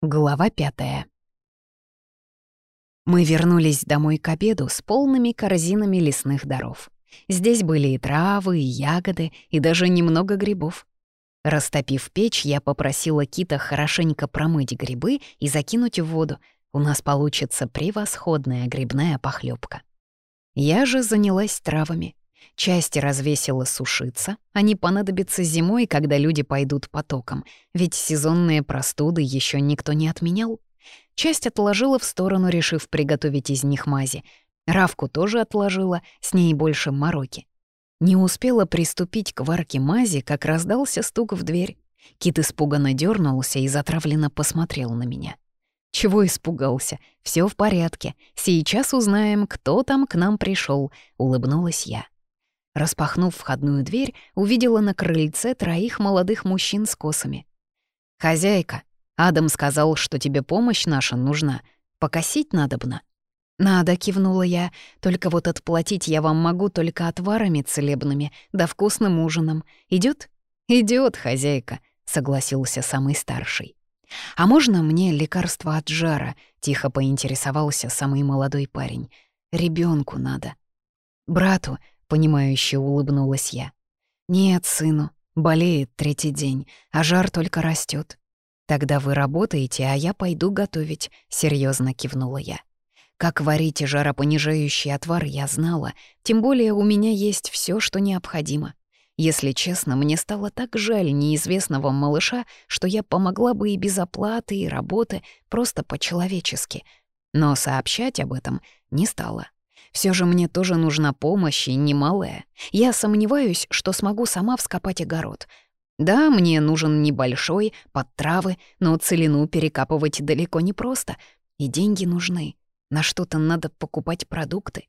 Глава пятая. Мы вернулись домой к обеду с полными корзинами лесных даров. Здесь были и травы, и ягоды, и даже немного грибов. Растопив печь, я попросила Кита хорошенько промыть грибы и закинуть в воду. У нас получится превосходная грибная похлебка. Я же занялась травами. Часть развесила сушиться, они понадобятся зимой, когда люди пойдут потоком, ведь сезонные простуды еще никто не отменял. Часть отложила в сторону, решив приготовить из них мази. Равку тоже отложила, с ней больше мороки. Не успела приступить к варке мази, как раздался стук в дверь. Кит испуганно дернулся и затравленно посмотрел на меня. Чего испугался? Все в порядке. Сейчас узнаем, кто там к нам пришел, улыбнулась я. Распахнув входную дверь, увидела на крыльце троих молодых мужчин с косами. «Хозяйка, Адам сказал, что тебе помощь наша нужна. Покосить надобно». «Надо», — кивнула я, — «только вот отплатить я вам могу только отварами целебными, да вкусным ужином. Идет? Идет, хозяйка», — согласился самый старший. «А можно мне лекарство от жара?» — тихо поинтересовался самый молодой парень. Ребенку надо». «Брату», — понимающе улыбнулась я. «Нет, сыну, болеет третий день, а жар только растет. Тогда вы работаете, а я пойду готовить», — серьезно кивнула я. Как варить жаропонижающий отвар, я знала, тем более у меня есть все, что необходимо. Если честно, мне стало так жаль неизвестного малыша, что я помогла бы и без оплаты, и работы, просто по-человечески. Но сообщать об этом не стала. Все же мне тоже нужна помощь, и немалая. Я сомневаюсь, что смогу сама вскопать огород. Да, мне нужен небольшой, под травы, но целину перекапывать далеко не просто. И деньги нужны. На что-то надо покупать продукты.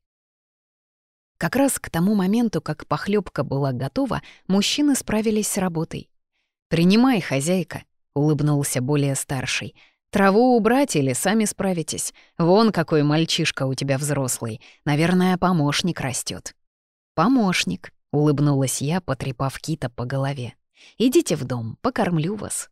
Как раз к тому моменту, как похлебка была готова, мужчины справились с работой. «Принимай, хозяйка», — улыбнулся более старший. Траву убрать или сами справитесь? Вон какой мальчишка у тебя взрослый. Наверное, помощник растет. Помощник, улыбнулась я, потрепав Кита по голове. Идите в дом, покормлю вас.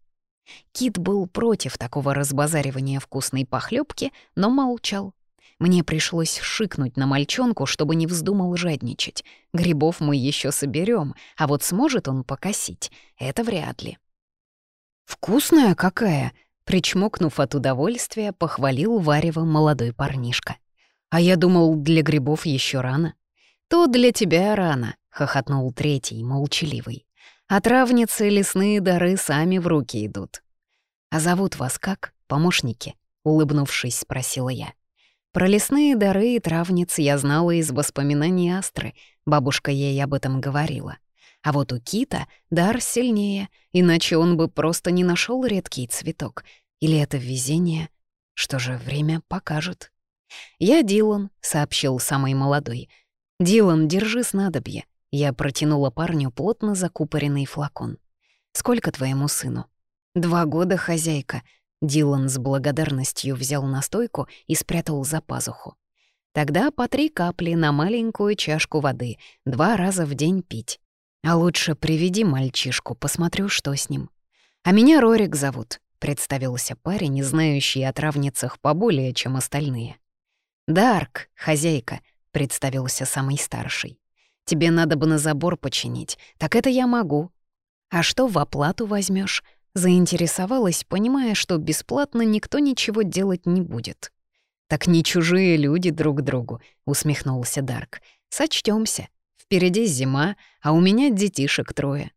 Кит был против такого разбазаривания вкусной похлебки, но молчал. Мне пришлось шикнуть на мальчонку, чтобы не вздумал жадничать. Грибов мы еще соберем, а вот сможет он покосить — это вряд ли. «Вкусная какая!» Причмокнув от удовольствия, похвалил Варева молодой парнишка. «А я думал, для грибов еще рано». «То для тебя рано», — хохотнул третий, молчаливый. «А травницы лесные дары сами в руки идут». «А зовут вас как, помощники?» — улыбнувшись, спросила я. Про лесные дары и травниц я знала из воспоминаний Астры, бабушка ей об этом говорила. А вот у Кита дар сильнее, иначе он бы просто не нашел редкий цветок. Или это везение? Что же, время покажет. «Я Дилан», — сообщил самый молодой. «Дилан, держи снадобье». Я протянула парню плотно закупоренный флакон. «Сколько твоему сыну?» «Два года, хозяйка». Дилан с благодарностью взял настойку и спрятал за пазуху. «Тогда по три капли на маленькую чашку воды, два раза в день пить. А лучше приведи мальчишку, посмотрю, что с ним. А меня Рорик зовут, представился парень, не знающий о травницах поболее, чем остальные. Дарк, хозяйка, представился самый старший. Тебе надо бы на забор починить, так это я могу. А что в оплату возьмешь? Заинтересовалась, понимая, что бесплатно никто ничего делать не будет. «Так не чужие люди друг другу», — усмехнулся Дарк. Сочтёмся. Впереди зима, а у меня детишек трое.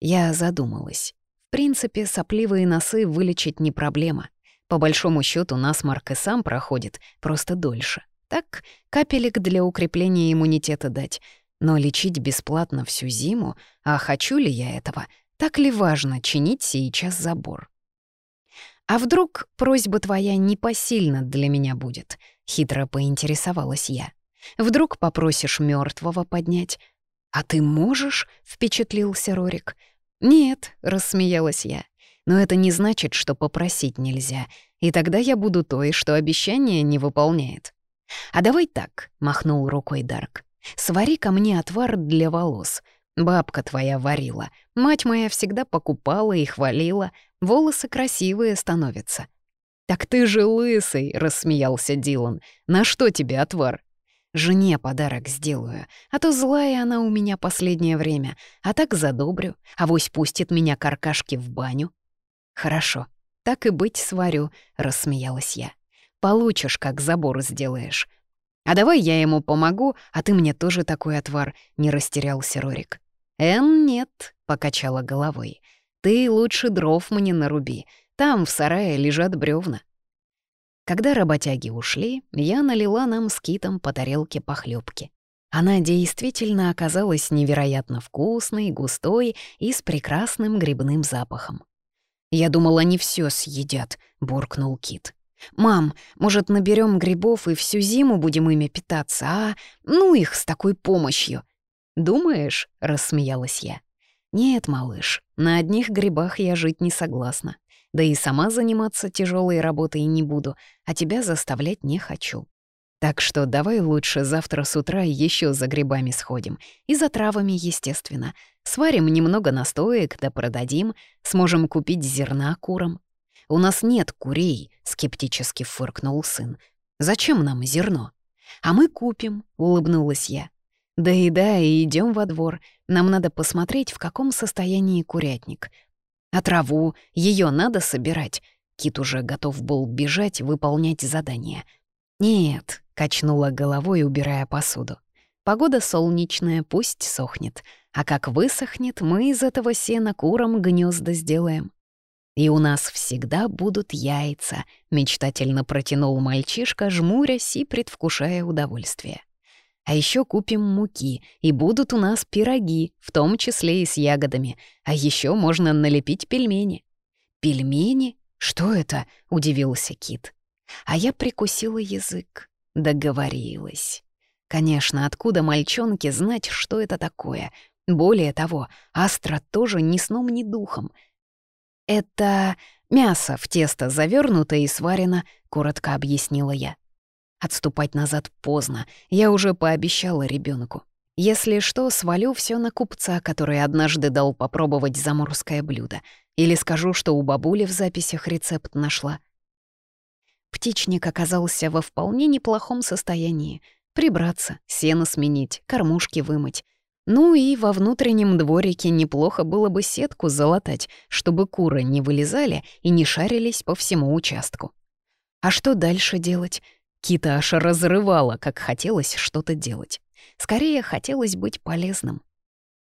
Я задумалась. В принципе, сопливые носы вылечить не проблема. По большому счету насморк и сам проходит, просто дольше. Так, капелек для укрепления иммунитета дать. Но лечить бесплатно всю зиму, а хочу ли я этого, так ли важно чинить сейчас забор? «А вдруг просьба твоя непосильна для меня будет?» — хитро поинтересовалась я. Вдруг попросишь мертвого поднять. «А ты можешь?» — впечатлился Рорик. «Нет», — рассмеялась я. «Но это не значит, что попросить нельзя, и тогда я буду той, что обещание не выполняет». «А давай так», — махнул рукой Дарк. «Свари ко мне отвар для волос. Бабка твоя варила, мать моя всегда покупала и хвалила. Волосы красивые становятся. «Так ты же лысый!» — рассмеялся Дилан. «На что тебе отвар?» «Жене подарок сделаю, а то злая она у меня последнее время, а так задобрю, авось пустит меня каркашки в баню». «Хорошо, так и быть сварю», — рассмеялась я. «Получишь, как забор сделаешь». «А давай я ему помогу, а ты мне тоже такой отвар», — не растерялся Рорик. «Эн, нет», — покачала головой. «Ты лучше дров мне наруби, там в сарае лежат бревна. Когда работяги ушли, я налила нам с Китом по тарелке похлебки. Она действительно оказалась невероятно вкусной, густой и с прекрасным грибным запахом. «Я думала, они все съедят», — буркнул Кит. «Мам, может, наберем грибов и всю зиму будем ими питаться, а? Ну их с такой помощью!» «Думаешь?» — рассмеялась я. «Нет, малыш, на одних грибах я жить не согласна. Да и сама заниматься тяжелой работой не буду, а тебя заставлять не хочу. Так что давай лучше завтра с утра еще за грибами сходим. И за травами, естественно. Сварим немного настоек, да продадим. Сможем купить зерна курам. У нас нет курей, скептически фыркнул сын. Зачем нам зерно? А мы купим, улыбнулась я. Да и да, и идем во двор. Нам надо посмотреть, в каком состоянии курятник. А траву, ее надо собирать. Кит уже готов был бежать, выполнять задание. «Нет», — качнула головой, убирая посуду. «Погода солнечная, пусть сохнет. А как высохнет, мы из этого сена курам гнезда сделаем». «И у нас всегда будут яйца», — мечтательно протянул мальчишка, жмурясь и предвкушая удовольствие. А еще купим муки, и будут у нас пироги, в том числе и с ягодами. А еще можно налепить пельмени». «Пельмени? Что это?» — удивился Кит. А я прикусила язык. Договорилась. Конечно, откуда мальчонке знать, что это такое? Более того, Астра тоже ни сном, ни духом. «Это мясо в тесто завернуто и сварено», — коротко объяснила я. Отступать назад поздно, я уже пообещала ребенку. Если что, свалю все на купца, который однажды дал попробовать заморское блюдо. Или скажу, что у бабули в записях рецепт нашла. Птичник оказался во вполне неплохом состоянии. Прибраться, сено сменить, кормушки вымыть. Ну и во внутреннем дворике неплохо было бы сетку залатать, чтобы куры не вылезали и не шарились по всему участку. А что дальше делать? Кита аж разрывала, как хотелось что-то делать. Скорее, хотелось быть полезным.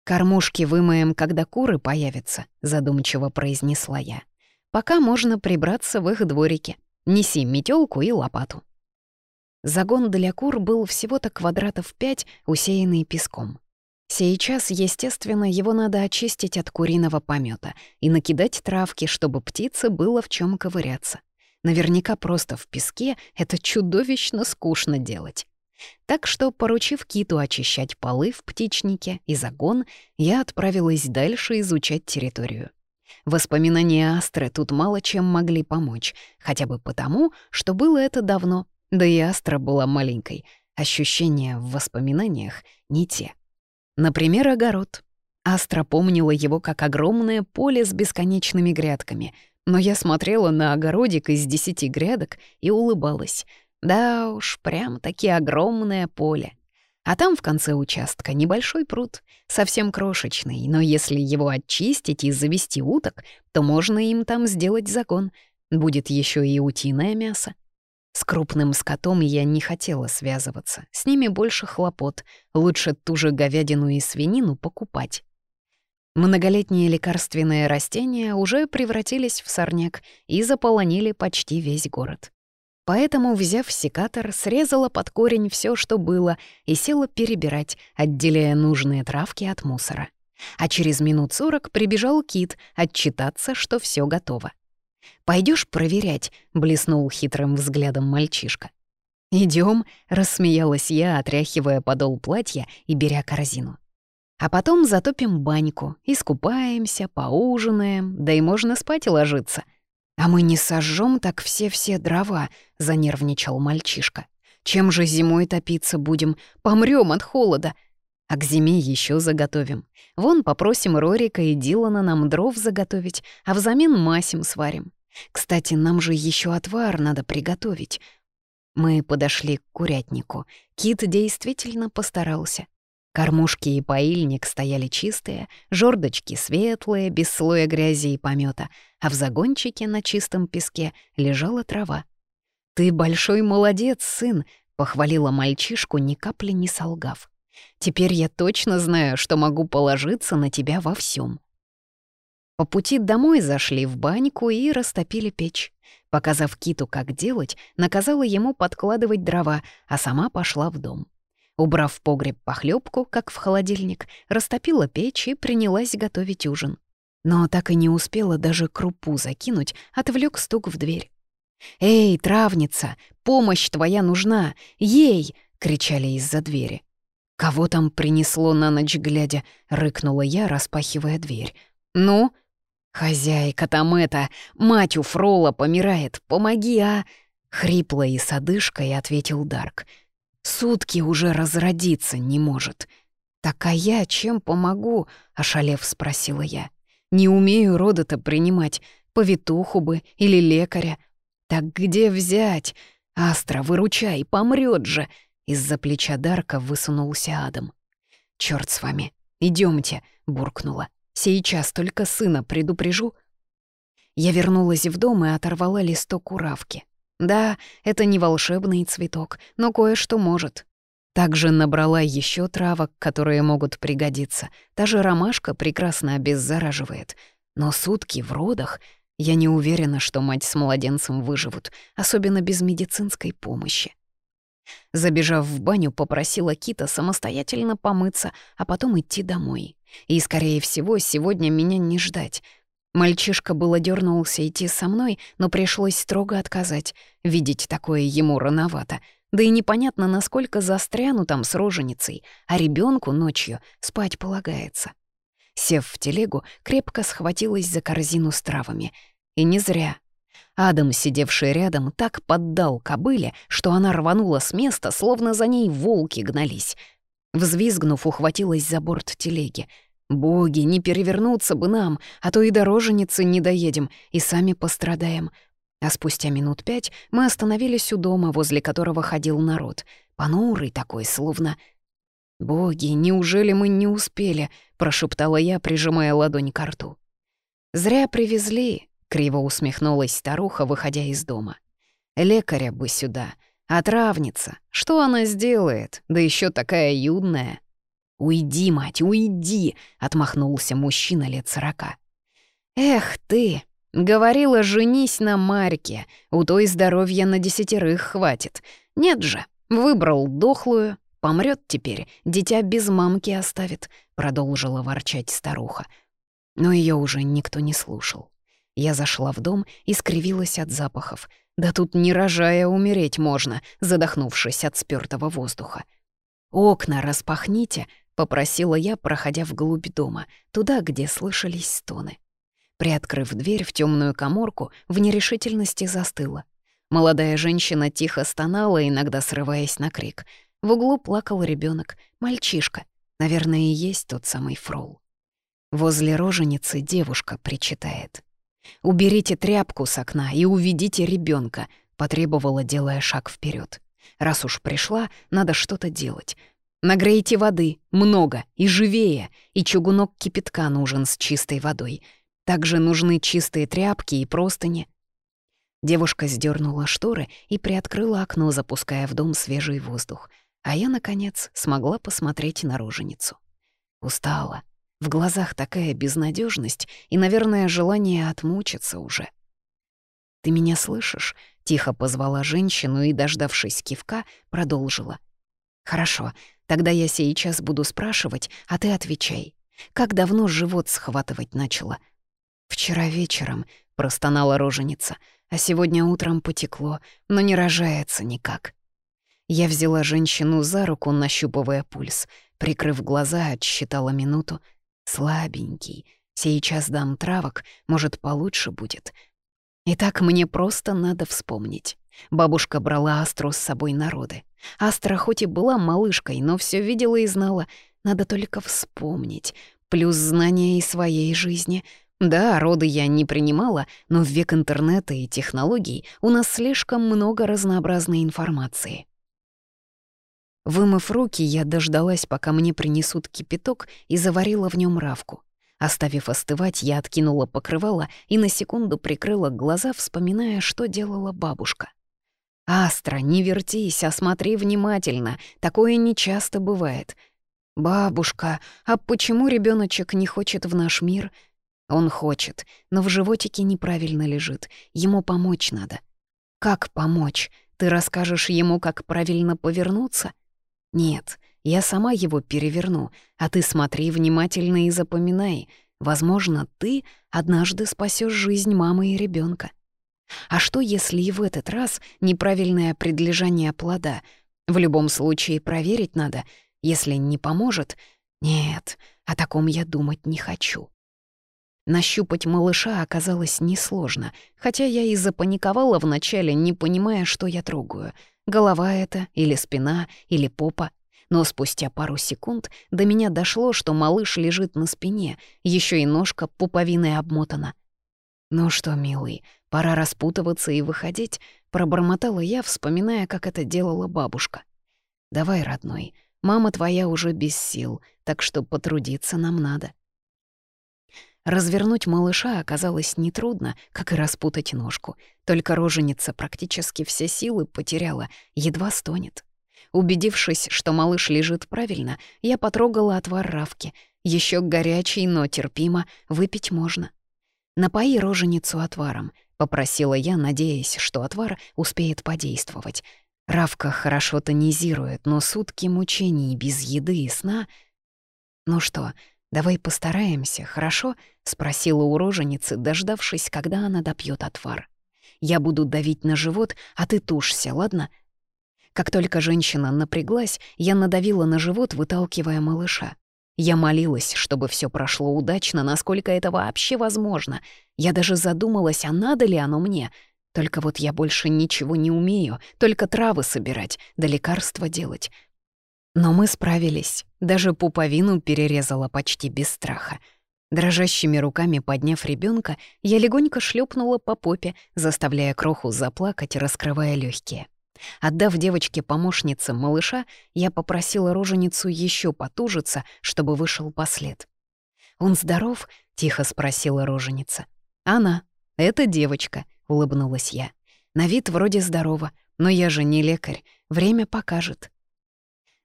«Кормушки вымоем, когда куры появятся», — задумчиво произнесла я. «Пока можно прибраться в их дворике. Неси метелку и лопату». Загон для кур был всего-то квадратов пять, усеянный песком. Сейчас, естественно, его надо очистить от куриного помета и накидать травки, чтобы птице было в чем ковыряться. Наверняка просто в песке это чудовищно скучно делать. Так что, поручив киту очищать полы в птичнике и загон, я отправилась дальше изучать территорию. Воспоминания Астры тут мало чем могли помочь, хотя бы потому, что было это давно, да и Астра была маленькой. Ощущения в воспоминаниях не те. Например, огород. Астра помнила его как огромное поле с бесконечными грядками — но я смотрела на огородик из десяти грядок и улыбалась. Да уж, прям-таки огромное поле. А там в конце участка небольшой пруд, совсем крошечный, но если его очистить и завести уток, то можно им там сделать загон. Будет еще и утиное мясо. С крупным скотом я не хотела связываться, с ними больше хлопот, лучше ту же говядину и свинину покупать. Многолетние лекарственные растения уже превратились в сорняк и заполонили почти весь город. Поэтому, взяв секатор, срезала под корень все, что было, и села перебирать, отделяя нужные травки от мусора. А через минут сорок прибежал кит отчитаться, что все готово. Пойдешь проверять?» — блеснул хитрым взглядом мальчишка. Идем, рассмеялась я, отряхивая подол платья и беря корзину. А потом затопим баньку, искупаемся, поужинаем, да и можно спать и ложиться. А мы не сожжем так все-все дрова, занервничал мальчишка. Чем же зимой топиться будем? Помрем от холода. А к зиме еще заготовим. Вон попросим Рорика и Дилана нам дров заготовить, а взамен масим сварим. Кстати, нам же еще отвар надо приготовить. Мы подошли к курятнику. Кит действительно постарался. Кормушки и поильник стояли чистые, жердочки светлые, без слоя грязи и помета, а в загончике на чистом песке лежала трава. «Ты большой молодец, сын!» — похвалила мальчишку, ни капли не солгав. «Теперь я точно знаю, что могу положиться на тебя во всем. По пути домой зашли в баньку и растопили печь. Показав Киту, как делать, наказала ему подкладывать дрова, а сама пошла в дом. Убрав в погреб похлебку, как в холодильник, растопила печь и принялась готовить ужин. Но так и не успела даже крупу закинуть, отвлек стук в дверь. «Эй, травница, помощь твоя нужна! Ей!» — кричали из-за двери. «Кого там принесло на ночь глядя?» — рыкнула я, распахивая дверь. «Ну?» «Хозяйка там это, мать у Фрола помирает, помоги, а!» Хрипло и с одышкой ответил Дарк — Сутки уже разродиться не может. «Так а я чем помогу?» — ошалев спросила я. «Не умею рода-то принимать, повитуху бы или лекаря. Так где взять? Астра, выручай, помрет же!» Из-за плеча Дарка высунулся Адам. «Чёрт с вами, идемте, буркнула. «Сейчас только сына предупрежу». Я вернулась в дом и оторвала листок уравки. Да, это не волшебный цветок, но кое-что может. Также набрала еще травок, которые могут пригодиться. Та же ромашка прекрасно обеззараживает. Но сутки в родах я не уверена, что мать с младенцем выживут, особенно без медицинской помощи. Забежав в баню, попросила Кита самостоятельно помыться, а потом идти домой. И, скорее всего, сегодня меня не ждать. Мальчишка было дернулся идти со мной, но пришлось строго отказать. Видеть такое ему рановато. Да и непонятно, насколько застряну там с роженицей, а ребенку ночью спать полагается. Сев в телегу, крепко схватилась за корзину с травами. И не зря. Адам, сидевший рядом, так поддал кобыле, что она рванула с места, словно за ней волки гнались. Взвизгнув, ухватилась за борт телеги — Боги, не перевернуться бы нам, а то и дороженицы не доедем, и сами пострадаем. А спустя минут пять мы остановились у дома, возле которого ходил народ. Понурый такой, словно... «Боги, неужели мы не успели?» — прошептала я, прижимая ладонь к рту. «Зря привезли», — криво усмехнулась старуха, выходя из дома. «Лекаря бы сюда. А травница, что она сделает? Да еще такая юная». «Уйди, мать, уйди!» — отмахнулся мужчина лет сорока. «Эх ты!» — говорила, женись на Марьке, у той здоровья на десятерых хватит. Нет же, выбрал дохлую, помрет теперь, дитя без мамки оставит, продолжила ворчать старуха. Но ее уже никто не слушал. Я зашла в дом и скривилась от запахов. Да тут не рожая умереть можно, задохнувшись от спёртого воздуха. «Окна распахните», — попросила я, проходя вглубь дома, туда, где слышались стоны. Приоткрыв дверь в темную коморку, в нерешительности застыла. Молодая женщина тихо стонала, иногда срываясь на крик. В углу плакал ребенок, мальчишка. Наверное, и есть тот самый фрол. Возле роженицы девушка причитает. «Уберите тряпку с окна и уведите ребенка, потребовала, делая шаг вперед. «Раз уж пришла, надо что-то делать. Нагрейте воды, много и живее, и чугунок кипятка нужен с чистой водой. Также нужны чистые тряпки и простыни. Девушка сдернула шторы и приоткрыла окно, запуская в дом свежий воздух. А я, наконец, смогла посмотреть на роженицу. Устала. В глазах такая безнадежность и, наверное, желание отмучиться уже. «Ты меня слышишь?» — тихо позвала женщину и, дождавшись кивка, продолжила. «Хорошо, Тогда я сейчас буду спрашивать, а ты отвечай. Как давно живот схватывать начала? Вчера вечером, простонала роженица, а сегодня утром потекло, но не рожается никак. Я взяла женщину за руку, нащупывая пульс. Прикрыв глаза, отсчитала минуту. Слабенький. Сейчас дам травок, может, получше будет. Итак, мне просто надо вспомнить. Бабушка брала Астру с собой народы. Астра хоть и была малышкой, но все видела и знала. Надо только вспомнить. Плюс знания и своей жизни. Да, роды я не принимала, но в век интернета и технологий у нас слишком много разнообразной информации. Вымыв руки, я дождалась, пока мне принесут кипяток и заварила в нем равку. Оставив остывать, я откинула покрывало и на секунду прикрыла глаза, вспоминая, что делала бабушка. «Астра, не вертись, а смотри внимательно, такое нечасто бывает. Бабушка, а почему ребеночек не хочет в наш мир?» Он хочет, но в животике неправильно лежит, ему помочь надо. Как помочь? Ты расскажешь ему, как правильно повернуться? Нет, я сама его переверну, а ты смотри внимательно и запоминай. Возможно, ты однажды спасешь жизнь мамы и ребенка. А что, если и в этот раз неправильное предлежание плода? В любом случае проверить надо. Если не поможет... Нет, о таком я думать не хочу. Нащупать малыша оказалось несложно, хотя я и запаниковала вначале, не понимая, что я трогаю. Голова это, или спина, или попа. Но спустя пару секунд до меня дошло, что малыш лежит на спине, еще и ножка пуповиной обмотана. «Ну что, милый, пора распутываться и выходить», — пробормотала я, вспоминая, как это делала бабушка. «Давай, родной, мама твоя уже без сил, так что потрудиться нам надо». Развернуть малыша оказалось нетрудно, как и распутать ножку. Только роженица практически все силы потеряла, едва стонет. Убедившись, что малыш лежит правильно, я потрогала отвар равки. Еще горячий, но терпимо, выпить можно. «Напои роженицу отваром», — попросила я, надеясь, что отвар успеет подействовать. Равка хорошо тонизирует, но сутки мучений без еды и сна... «Ну что, давай постараемся, хорошо?» — спросила у роженицы, дождавшись, когда она допьет отвар. «Я буду давить на живот, а ты тушься, ладно?» Как только женщина напряглась, я надавила на живот, выталкивая малыша. Я молилась, чтобы все прошло удачно, насколько это вообще возможно. Я даже задумалась, а надо ли оно мне. Только вот я больше ничего не умею, только травы собирать, да лекарства делать. Но мы справились. Даже пуповину перерезала почти без страха. Дрожащими руками подняв ребенка, я легонько шлепнула по попе, заставляя кроху заплакать, раскрывая легкие. Отдав девочке-помощнице малыша, я попросила роженицу еще потужиться, чтобы вышел послед. «Он здоров?» — тихо спросила роженица. «Она. Это девочка», — улыбнулась я. «На вид вроде здорова, но я же не лекарь. Время покажет».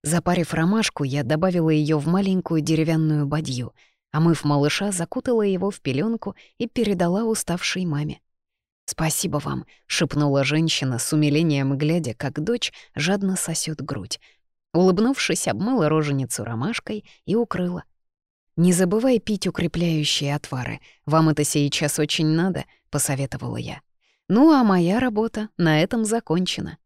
Запарив ромашку, я добавила ее в маленькую деревянную бадью, а мыв малыша, закутала его в пеленку и передала уставшей маме. «Спасибо вам», — шепнула женщина с умилением, глядя, как дочь жадно сосет грудь. Улыбнувшись, обмыла роженицу ромашкой и укрыла. «Не забывай пить укрепляющие отвары. Вам это сейчас очень надо», — посоветовала я. «Ну, а моя работа на этом закончена».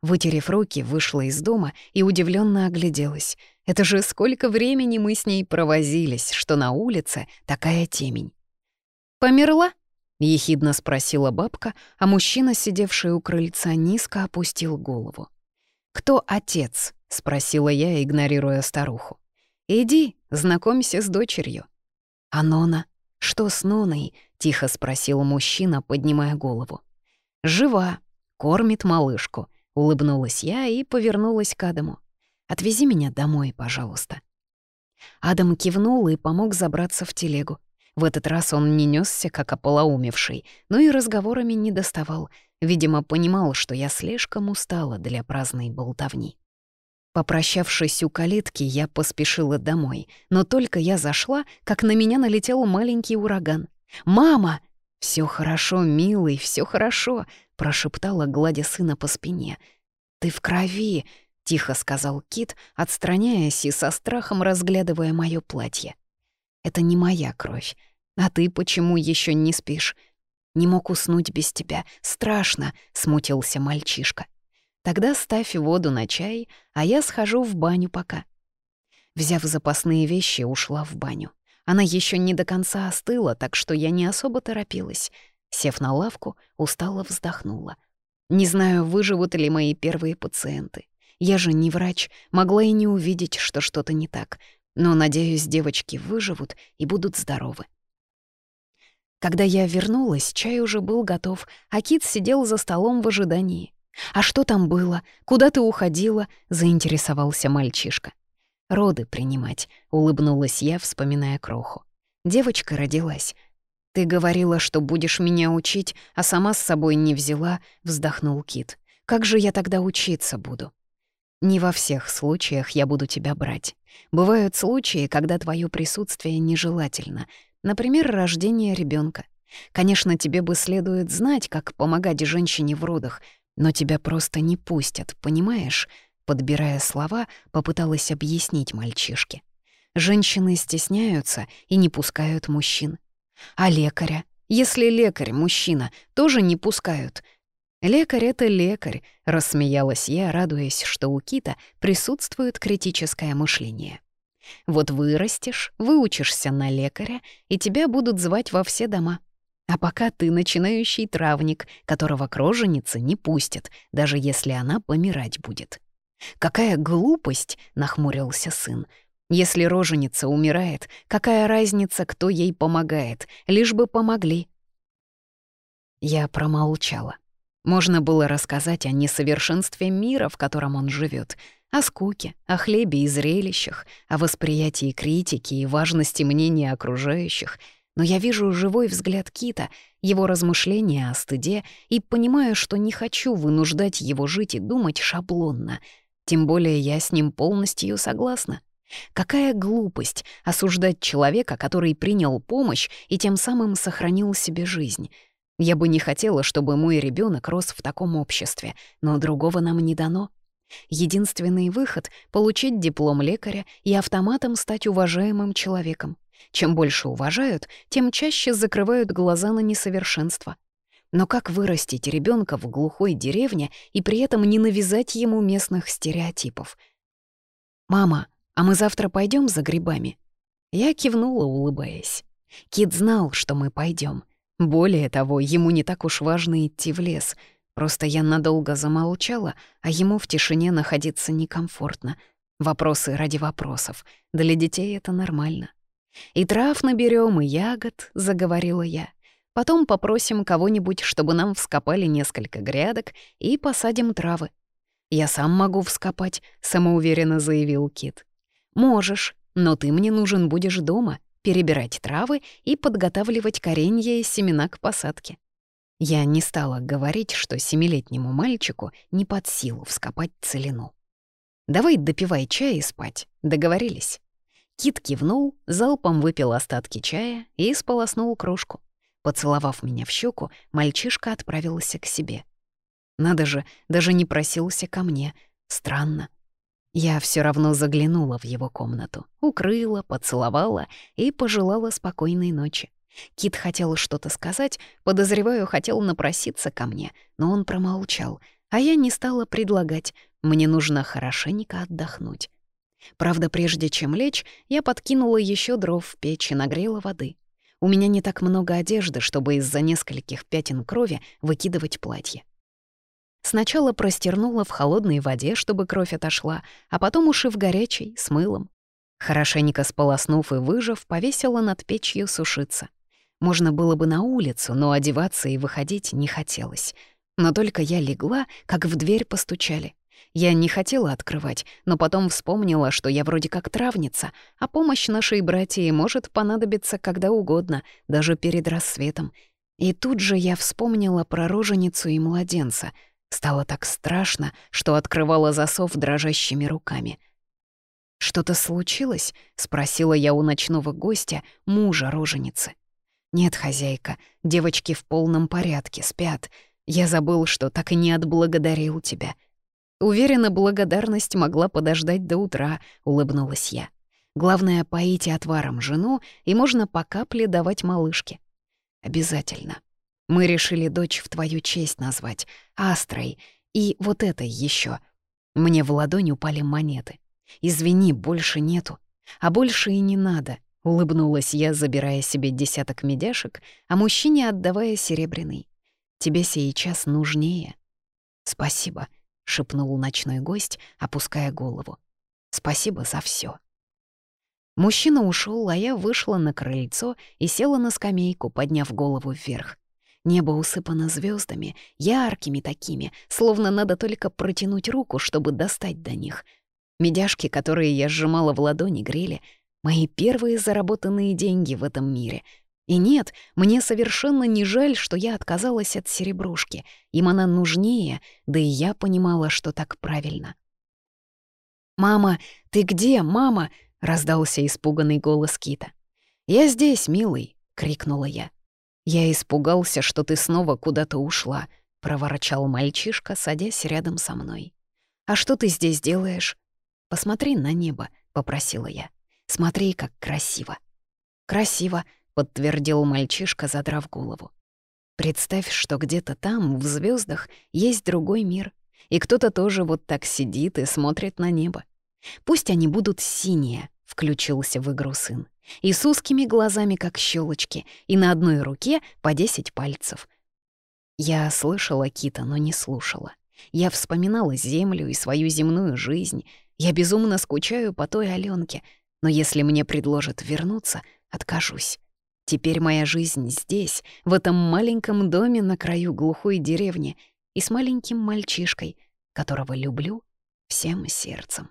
Вытерев руки, вышла из дома и удивленно огляделась. Это же сколько времени мы с ней провозились, что на улице такая темень. «Померла?» — ехидно спросила бабка, а мужчина, сидевший у крыльца, низко опустил голову. «Кто отец?» — спросила я, игнорируя старуху. «Иди, знакомься с дочерью». «А Нона? Что с Ноной?» — тихо спросил мужчина, поднимая голову. «Жива, кормит малышку», — улыбнулась я и повернулась к Адаму. «Отвези меня домой, пожалуйста». Адам кивнул и помог забраться в телегу. В этот раз он не несся, как ополоумевший, но и разговорами не доставал. Видимо, понимал, что я слишком устала для праздной болтовни. Попрощавшись у калитки, я поспешила домой, но только я зашла, как на меня налетел маленький ураган. «Мама!» Все хорошо, милый, все хорошо», — прошептала, гладя сына по спине. «Ты в крови», — тихо сказал Кит, отстраняясь и со страхом разглядывая мое платье. Это не моя кровь. А ты почему еще не спишь? Не мог уснуть без тебя. Страшно, смутился мальчишка. Тогда ставь воду на чай, а я схожу в баню пока. Взяв запасные вещи, ушла в баню. Она еще не до конца остыла, так что я не особо торопилась. Сев на лавку, устало вздохнула. Не знаю, выживут ли мои первые пациенты. Я же не врач, могла и не увидеть, что что-то не так. Но, надеюсь, девочки выживут и будут здоровы. Когда я вернулась, чай уже был готов, а Кит сидел за столом в ожидании. «А что там было? Куда ты уходила?» — заинтересовался мальчишка. «Роды принимать», — улыбнулась я, вспоминая кроху. Девочка родилась. «Ты говорила, что будешь меня учить, а сама с собой не взяла», — вздохнул Кит. «Как же я тогда учиться буду?» «Не во всех случаях я буду тебя брать. Бывают случаи, когда твое присутствие нежелательно, например, рождение ребенка. Конечно, тебе бы следует знать, как помогать женщине в родах, но тебя просто не пустят, понимаешь?» Подбирая слова, попыталась объяснить мальчишке. Женщины стесняются и не пускают мужчин. А лекаря? Если лекарь мужчина, тоже не пускают. Лекарь — это лекарь, рассмеялась я, радуясь, что у Кита присутствует критическое мышление. Вот вырастешь, выучишься на лекаря, и тебя будут звать во все дома. А пока ты начинающий травник, которого к роженице не пустят, даже если она помирать будет. «Какая глупость!» — нахмурился сын. «Если роженица умирает, какая разница, кто ей помогает, лишь бы помогли». Я промолчала. Можно было рассказать о несовершенстве мира, в котором он живет, о скуке, о хлебе и зрелищах, о восприятии критики и важности мнения окружающих, но я вижу живой взгляд Кита, его размышления о стыде и понимаю, что не хочу вынуждать его жить и думать шаблонно — тем более я с ним полностью согласна. Какая глупость осуждать человека, который принял помощь и тем самым сохранил себе жизнь. Я бы не хотела, чтобы мой ребенок рос в таком обществе, но другого нам не дано. Единственный выход — получить диплом лекаря и автоматом стать уважаемым человеком. Чем больше уважают, тем чаще закрывают глаза на несовершенство. Но как вырастить ребенка в глухой деревне и при этом не навязать ему местных стереотипов? «Мама, а мы завтра пойдем за грибами?» Я кивнула, улыбаясь. Кит знал, что мы пойдем. Более того, ему не так уж важно идти в лес. Просто я надолго замолчала, а ему в тишине находиться некомфортно. Вопросы ради вопросов. Для детей это нормально. «И трав наберем, и ягод», — заговорила я. Потом попросим кого-нибудь, чтобы нам вскопали несколько грядок и посадим травы. «Я сам могу вскопать», — самоуверенно заявил Кит. «Можешь, но ты мне нужен будешь дома, перебирать травы и подготавливать коренья и семена к посадке». Я не стала говорить, что семилетнему мальчику не под силу вскопать целину. «Давай допивай чай и спать. Договорились?» Кит кивнул, залпом выпил остатки чая и сполоснул кружку. Поцеловав меня в щеку, мальчишка отправился к себе. Надо же, даже не просился ко мне. Странно. Я все равно заглянула в его комнату, укрыла, поцеловала и пожелала спокойной ночи. Кит хотел что-то сказать, подозреваю, хотел напроситься ко мне, но он промолчал, а я не стала предлагать, мне нужно хорошенько отдохнуть. Правда, прежде чем лечь, я подкинула еще дров в печь и нагрела воды. У меня не так много одежды, чтобы из-за нескольких пятен крови выкидывать платье. Сначала простернула в холодной воде, чтобы кровь отошла, а потом уши в горячей, с мылом. Хорошенько сполоснув и выжав, повесила над печью сушиться. Можно было бы на улицу, но одеваться и выходить не хотелось. Но только я легла, как в дверь постучали. Я не хотела открывать, но потом вспомнила, что я вроде как травница, а помощь нашей братьи может понадобиться когда угодно, даже перед рассветом. И тут же я вспомнила про роженицу и младенца. Стало так страшно, что открывала засов дрожащими руками. «Что-то случилось?» — спросила я у ночного гостя, мужа роженицы. «Нет, хозяйка, девочки в полном порядке, спят. Я забыл, что так и не отблагодарил тебя». Уверена, благодарность могла подождать до утра, улыбнулась я. Главное, поите отваром жену, и можно по капле давать малышке. Обязательно. Мы решили дочь в твою честь назвать, Астрой, и вот этой еще. Мне в ладонь упали монеты. Извини, больше нету. А больше и не надо, улыбнулась я, забирая себе десяток медяшек, а мужчине отдавая серебряный. Тебе сейчас нужнее. Спасибо, — шепнул ночной гость, опуская голову. «Спасибо за все. Мужчина ушел, а я вышла на крыльцо и села на скамейку, подняв голову вверх. Небо усыпано звездами, яркими такими, словно надо только протянуть руку, чтобы достать до них. Медяшки, которые я сжимала в ладони, грели. Мои первые заработанные деньги в этом мире. И нет, мне совершенно не жаль, что я отказалась от серебрушки. Им она нужнее, да и я понимала, что так правильно. «Мама, ты где, мама?» — раздался испуганный голос Кита. «Я здесь, милый!» — крикнула я. «Я испугался, что ты снова куда-то ушла», — проворчал мальчишка, садясь рядом со мной. «А что ты здесь делаешь?» «Посмотри на небо», — попросила я. «Смотри, как красиво». «Красиво», — подтвердил мальчишка, задрав голову. «Представь, что где-то там, в звездах, есть другой мир, и кто-то тоже вот так сидит и смотрит на небо. Пусть они будут синие, — включился в игру сын, и с узкими глазами, как щелочки, и на одной руке по десять пальцев. Я слышала Кита, но не слушала. Я вспоминала землю и свою земную жизнь. Я безумно скучаю по той Аленке, но если мне предложат вернуться, откажусь. Теперь моя жизнь здесь, в этом маленьком доме на краю глухой деревни — и с маленьким мальчишкой, которого люблю всем сердцем.